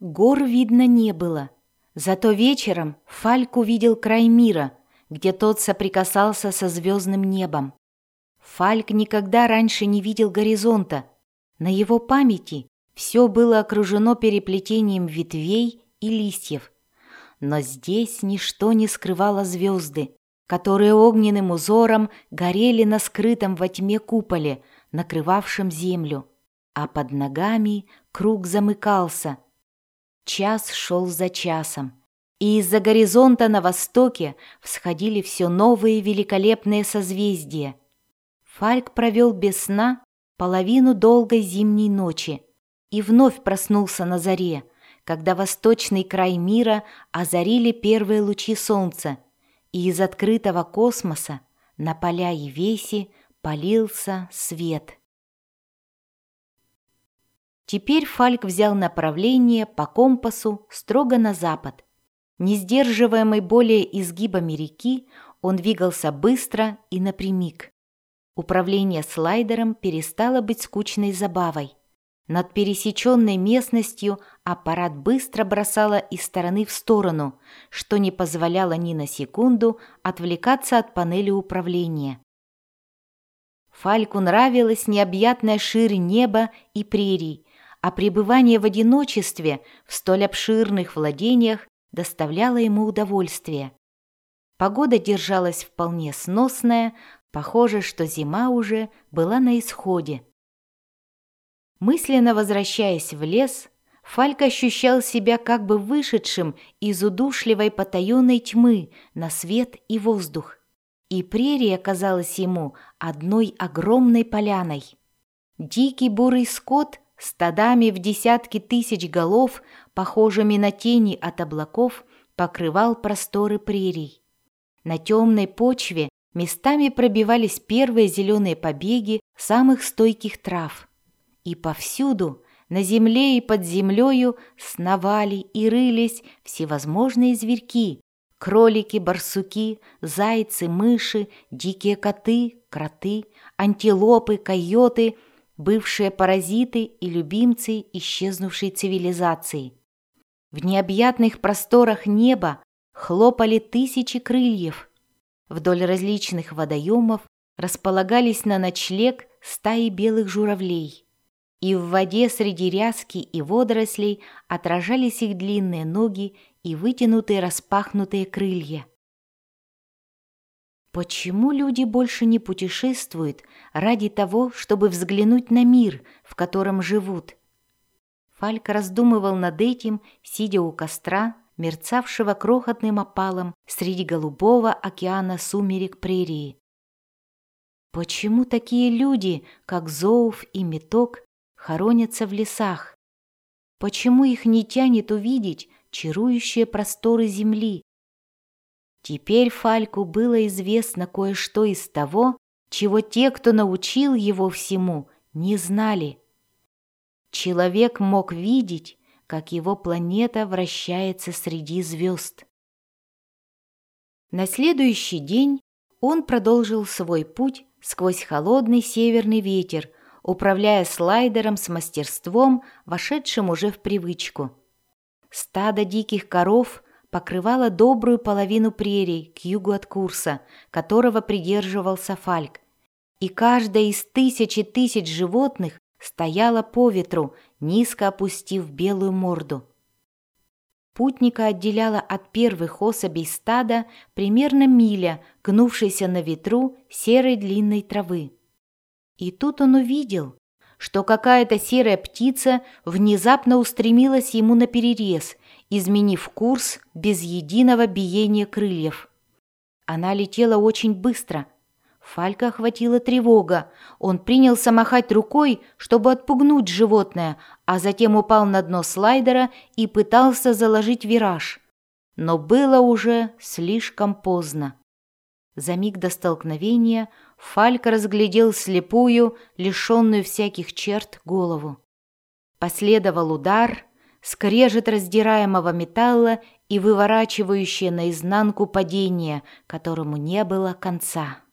Гор видно не было. Зато вечером Фальк увидел край мира, где тот соприкасался со звездным небом. Фальк никогда раньше не видел горизонта. На его памяти все было окружено переплетением ветвей и листьев. Но здесь ничто не скрывало звезды, которые огненным узором горели на скрытом во тьме куполе, накрывавшем землю. А под ногами круг замыкался. Час шел за часом, и из-за горизонта на востоке всходили все новые великолепные созвездия. Фальк провел без сна половину долгой зимней ночи и вновь проснулся на заре, когда восточный край мира озарили первые лучи солнца, и из открытого космоса на поля и веси полился свет. Теперь Фальк взял направление по компасу строго на запад. Не сдерживаемый более изгибами реки, он двигался быстро и напрямик. Управление слайдером перестало быть скучной забавой. Над пересеченной местностью аппарат быстро бросало из стороны в сторону, что не позволяло ни на секунду отвлекаться от панели управления. Фальку нравилась необъятная ширь неба и прерий, а пребывание в одиночестве в столь обширных владениях доставляло ему удовольствие. Погода держалась вполне сносная, Похоже, что зима уже была на исходе. Мысленно возвращаясь в лес, Фальк ощущал себя как бы вышедшим из удушливой потаенной тьмы на свет и воздух. И прерия казалась ему одной огромной поляной. Дикий бурый скот стадами в десятки тысяч голов, похожими на тени от облаков, покрывал просторы прерий. На темной почве местами пробивались первые зеленые побеги самых стойких трав. И повсюду, на земле и под землею, сновали и рылись всевозможные зверьки, кролики, барсуки, зайцы, мыши, дикие коты, кроты, антилопы, койоты, бывшие паразиты и любимцы исчезнувшей цивилизации. В необъятных просторах неба хлопали тысячи крыльев – Вдоль различных водоемов располагались на ночлег стаи белых журавлей, и в воде среди ряски и водорослей отражались их длинные ноги и вытянутые распахнутые крылья. Почему люди больше не путешествуют ради того, чтобы взглянуть на мир, в котором живут? Фальк раздумывал над этим, сидя у костра, мерцавшего крохотным опалом среди голубого океана сумерек прерии. Почему такие люди, как Зоуф и Меток, хоронятся в лесах? Почему их не тянет увидеть чарующие просторы земли? Теперь Фальку было известно кое-что из того, чего те, кто научил его всему, не знали. Человек мог видеть как его планета вращается среди звезд. На следующий день он продолжил свой путь сквозь холодный северный ветер, управляя слайдером с мастерством, вошедшим уже в привычку. Стадо диких коров покрывало добрую половину прерий к югу от курса, которого придерживался Фальк, и каждая из тысячи тысяч животных стояла по ветру, низко опустив белую морду. Путника отделяла от первых особей стада примерно миля, гнувшейся на ветру серой длинной травы. И тут он увидел, что какая-то серая птица внезапно устремилась ему на перерез, изменив курс без единого биения крыльев. Она летела очень быстро – Фалька охватила тревога. Он принялся махать рукой, чтобы отпугнуть животное, а затем упал на дно слайдера и пытался заложить вираж. Но было уже слишком поздно. За миг до столкновения Фалька разглядел слепую, лишенную всяких черт, голову. Последовал удар, скрежет раздираемого металла и выворачивающее наизнанку падение, которому не было конца.